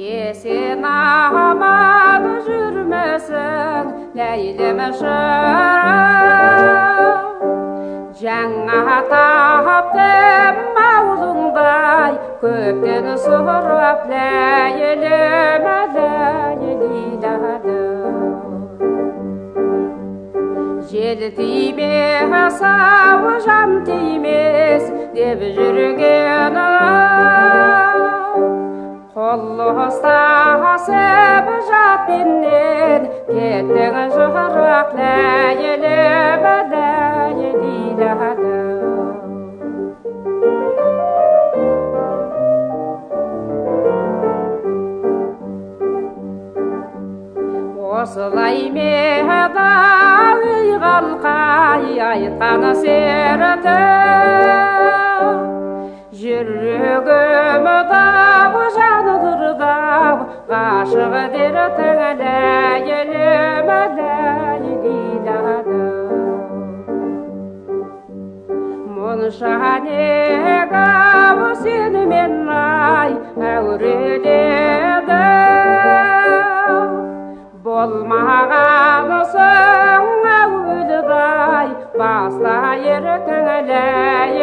не сен жүрмесің, жүрмісің ләйлім жырым жаңа таптым аузыңдай көптен сұрап ләйлім жел тимес ау жан тимес деп жүрген والله ساعة سبجات النيل كتر جهرك ليل بدا يديد هدا وصلي مهدا ويغلقا يطان سيرتك ғашық дертің ләйлім ләйлилады мұнша нег ау сенімен ай әуреледі болмағансың әуелбай баста еркің ләйлім